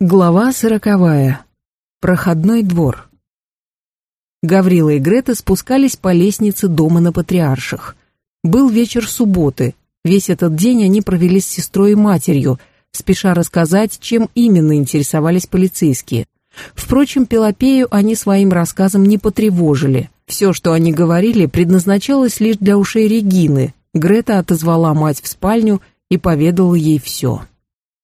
Глава сороковая. Проходной двор. Гаврила и Грета спускались по лестнице дома на Патриарших. Был вечер субботы. Весь этот день они провели с сестрой и матерью, спеша рассказать, чем именно интересовались полицейские. Впрочем, Пелопею они своим рассказом не потревожили. Все, что они говорили, предназначалось лишь для ушей Регины. Грета отозвала мать в спальню и поведала ей все.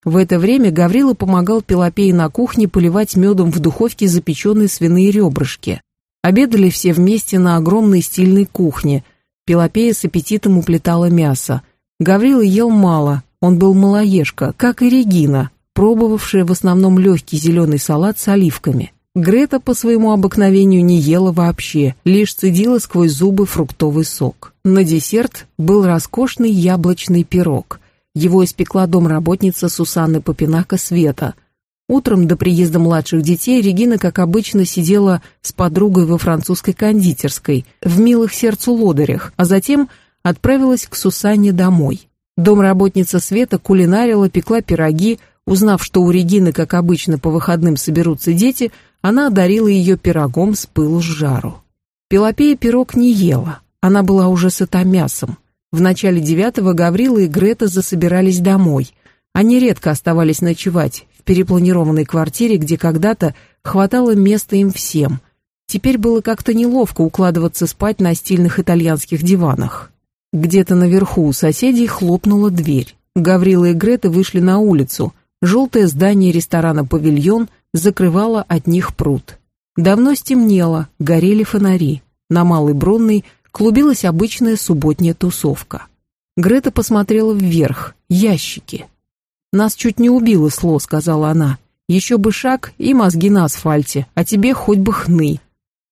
В это время Гаврила помогал Пелопее на кухне поливать медом в духовке запеченные свиные ребрышки. Обедали все вместе на огромной стильной кухне. Пелопея с аппетитом уплетала мясо. Гаврила ел мало, он был малоежка, как и Регина, пробовавшая в основном легкий зеленый салат с оливками. Грета по своему обыкновению не ела вообще, лишь цедила сквозь зубы фруктовый сок. На десерт был роскошный яблочный пирог – его испекла домработница Сусанны Попинака Света. Утром до приезда младших детей Регина, как обычно, сидела с подругой во французской кондитерской, в милых сердцу лодырях, а затем отправилась к Сусанне домой. Домработница Света кулинарила, пекла пироги, узнав, что у Регины, как обычно, по выходным соберутся дети, она одарила ее пирогом с пылу с жару. Пелопея пирог не ела, она была уже сыта мясом. В начале девятого Гаврила и Грета засобирались домой. Они редко оставались ночевать в перепланированной квартире, где когда-то хватало места им всем. Теперь было как-то неловко укладываться спать на стильных итальянских диванах. Где-то наверху у соседей хлопнула дверь. Гаврила и Грета вышли на улицу. Желтое здание ресторана «Павильон» закрывало от них пруд. Давно стемнело, горели фонари. На Малой Бронной – клубилась обычная субботняя тусовка. Грета посмотрела вверх, ящики. «Нас чуть не убило сло», — сказала она. «Еще бы шаг и мозги на асфальте, а тебе хоть бы хны».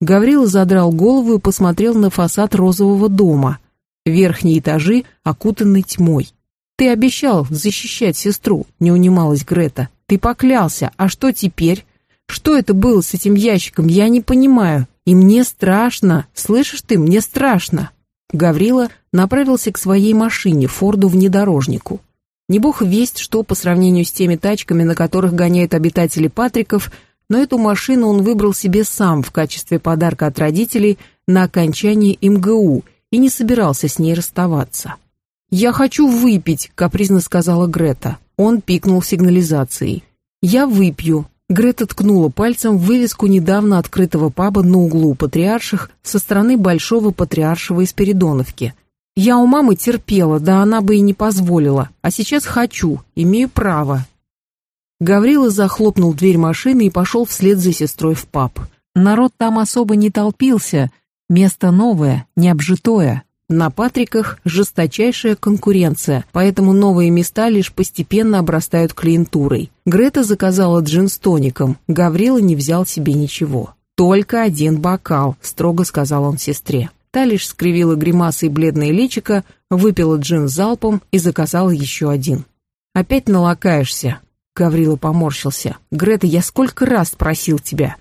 Гаврила задрал голову и посмотрел на фасад розового дома. Верхние этажи окутаны тьмой. «Ты обещал защищать сестру», — не унималась Грета. «Ты поклялся, а что теперь? Что это было с этим ящиком, я не понимаю. И мне страшно, слышишь ты, мне страшно. Гаврила направился к своей машине, Форду-внедорожнику. Не бог весть, что по сравнению с теми тачками, на которых гоняют обитатели Патриков, но эту машину он выбрал себе сам в качестве подарка от родителей на окончании МГУ и не собирался с ней расставаться. «Я хочу выпить», — капризно сказала Грета. Он пикнул сигнализацией. «Я выпью», Грета ткнула пальцем в вывеску недавно открытого паба на углу Патриарших со стороны Большого Патриаршего из Передоновки. «Я у мамы терпела, да она бы и не позволила, а сейчас хочу, имею право». Гаврила захлопнул дверь машины и пошел вслед за сестрой в паб. Народ там особо не толпился, место новое, необжитое. На Патриках жесточайшая конкуренция, поэтому новые места лишь постепенно обрастают клиентурой. Грета заказала джин с тоником, Гаврила не взял себе ничего. «Только один бокал», — строго сказал он сестре. Та лишь скривила гримасой бледное личико, выпила джин залпом и заказала еще один. «Опять налакаешься?» Гаврила поморщился. «Грета, я сколько раз просил тебя?»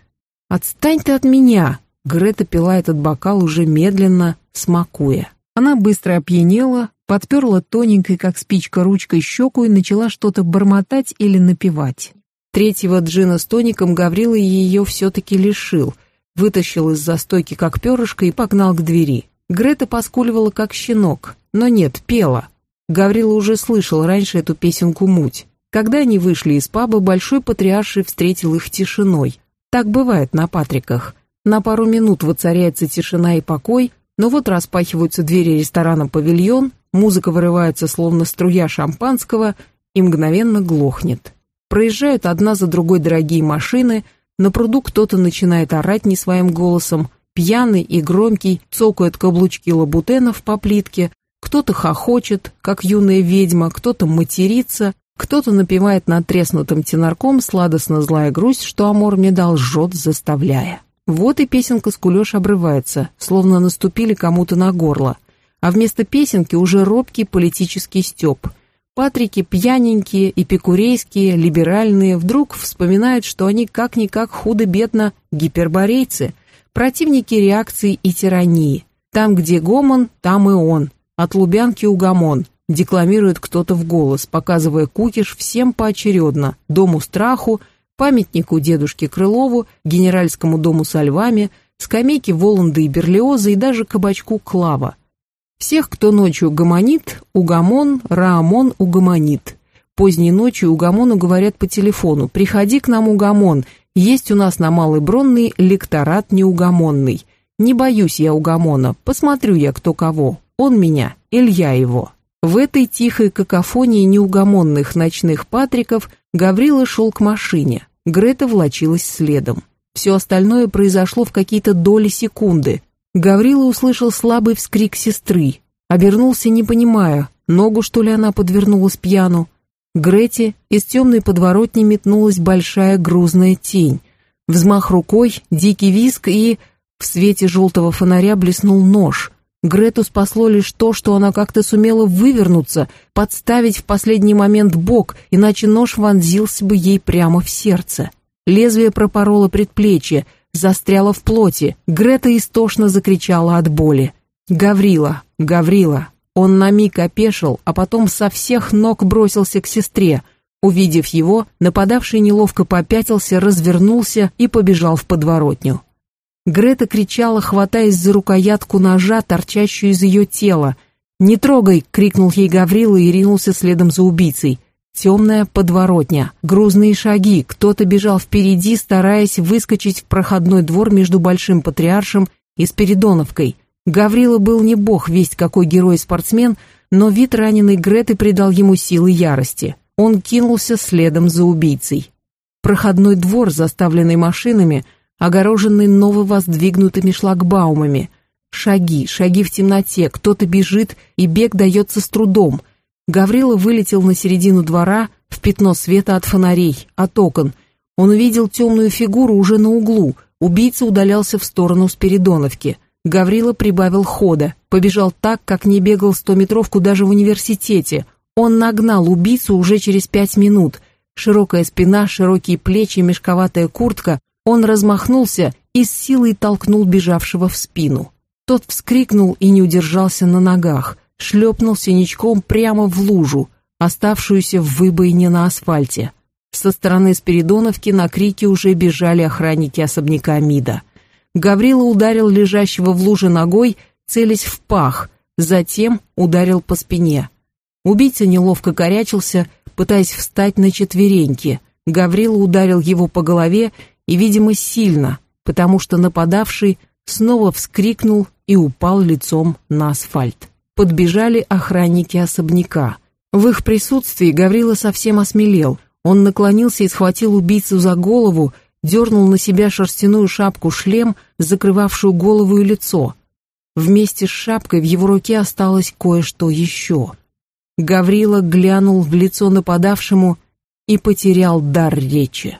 «Отстань ты от меня!» Грета пила этот бокал уже медленно, смакуя. Она быстро опьянела, подперла тоненькой, как спичка, ручкой щеку и начала что-то бормотать или напевать. Третьего джина с тоником Гаврила ее все-таки лишил, вытащил из застойки как перышко и погнал к двери. Грета поскуливала как щенок, но нет, пела. Гаврила уже слышал раньше эту песенку «Муть». Когда они вышли из паба, Большой Патриарший встретил их тишиной. Так бывает на Патриках. На пару минут воцаряется тишина и покой, но вот распахиваются двери ресторана «Павильон», музыка вырывается словно струя шампанского и мгновенно глохнет. Проезжают одна за другой дорогие машины, на пруду кто-то начинает орать не своим голосом, пьяный и громкий цокают каблучки лабутенов по плитке, кто-то хохочет, как юная ведьма, кто-то матерится, кто-то напевает надтреснутым тенорком сладостно злая грусть, что Амор медал жжет, заставляя. Вот и песенка с кулеш обрывается, словно наступили кому-то на горло. А вместо песенки уже робкий политический стёб. Патрики пьяненькие, эпикурейские, либеральные вдруг вспоминают, что они как-никак худо-бедно гиперборейцы, противники реакции и тирании. Там, где гомон, там и он. От Лубянки угомон. Декламирует кто-то в голос, показывая кукиш всем поочередно. Дому страху, памятнику дедушке Крылову, генеральскому дому со львами, скамейке Воланда и Берлиоза и даже кабачку Клава. Всех, кто ночью гомонит, угомон, раамон угомонит. Поздней ночью угомону говорят по телефону «Приходи к нам, угомон, есть у нас на Малой Бронной лекторат неугомонный. Не боюсь я угомона, посмотрю я кто кого, он меня, Илья его». В этой тихой какофонии неугомонных ночных патриков Гаврила шел к машине, Грета влачилась следом. Все остальное произошло в какие-то доли секунды. Гаврила услышал слабый вскрик сестры, обернулся, не понимая, ногу что ли она подвернулась пьяну. Грете из темной подворотни метнулась большая грузная тень. Взмах рукой, дикий виск и... В свете желтого фонаря блеснул нож. Грету спасло лишь то, что она как-то сумела вывернуться, подставить в последний момент бок, иначе нож вонзился бы ей прямо в сердце. Лезвие пропороло предплечье, застряло в плоти. Грета истошно закричала от боли. «Гаврила! Гаврила!» Он на миг опешил, а потом со всех ног бросился к сестре. Увидев его, нападавший неловко попятился, развернулся и побежал в подворотню. Грета кричала, хватаясь за рукоятку ножа, торчащую из ее тела. «Не трогай!» — крикнул ей Гаврила и ринулся следом за убийцей. Темная подворотня, грузные шаги, кто-то бежал впереди, стараясь выскочить в проходной двор между Большим Патриаршем и Спиридоновкой — Гаврила был не бог весть какой герой-спортсмен, но вид раненой Греты придал ему силы ярости. Он кинулся следом за убийцей. Проходной двор, заставленный машинами, огороженный нововоздвигнутыми шлагбаумами. Шаги, шаги в темноте, кто-то бежит, и бег дается с трудом. Гаврила вылетел на середину двора, в пятно света от фонарей, от окон. Он увидел темную фигуру уже на углу, убийца удалялся в сторону Спиридоновки – Гаврила прибавил хода, побежал так, как не бегал стометровку даже в университете. Он нагнал убийцу уже через пять минут. Широкая спина, широкие плечи, мешковатая куртка. Он размахнулся и с силой толкнул бежавшего в спину. Тот вскрикнул и не удержался на ногах, шлепнулся ничком прямо в лужу, оставшуюся в выбоине на асфальте. Со стороны Спиридоновки на крики уже бежали охранники особняка МИДа. Гаврила ударил лежащего в луже ногой, целясь в пах, затем ударил по спине. Убийца неловко корячился, пытаясь встать на четвереньки. Гаврила ударил его по голове и, видимо, сильно, потому что нападавший снова вскрикнул и упал лицом на асфальт. Подбежали охранники особняка. В их присутствии Гаврила совсем осмелел. Он наклонился и схватил убийцу за голову, дернул на себя шерстяную шапку-шлем, закрывавшую голову и лицо. Вместе с шапкой в его руке осталось кое-что еще. Гаврила глянул в лицо нападавшему и потерял дар речи.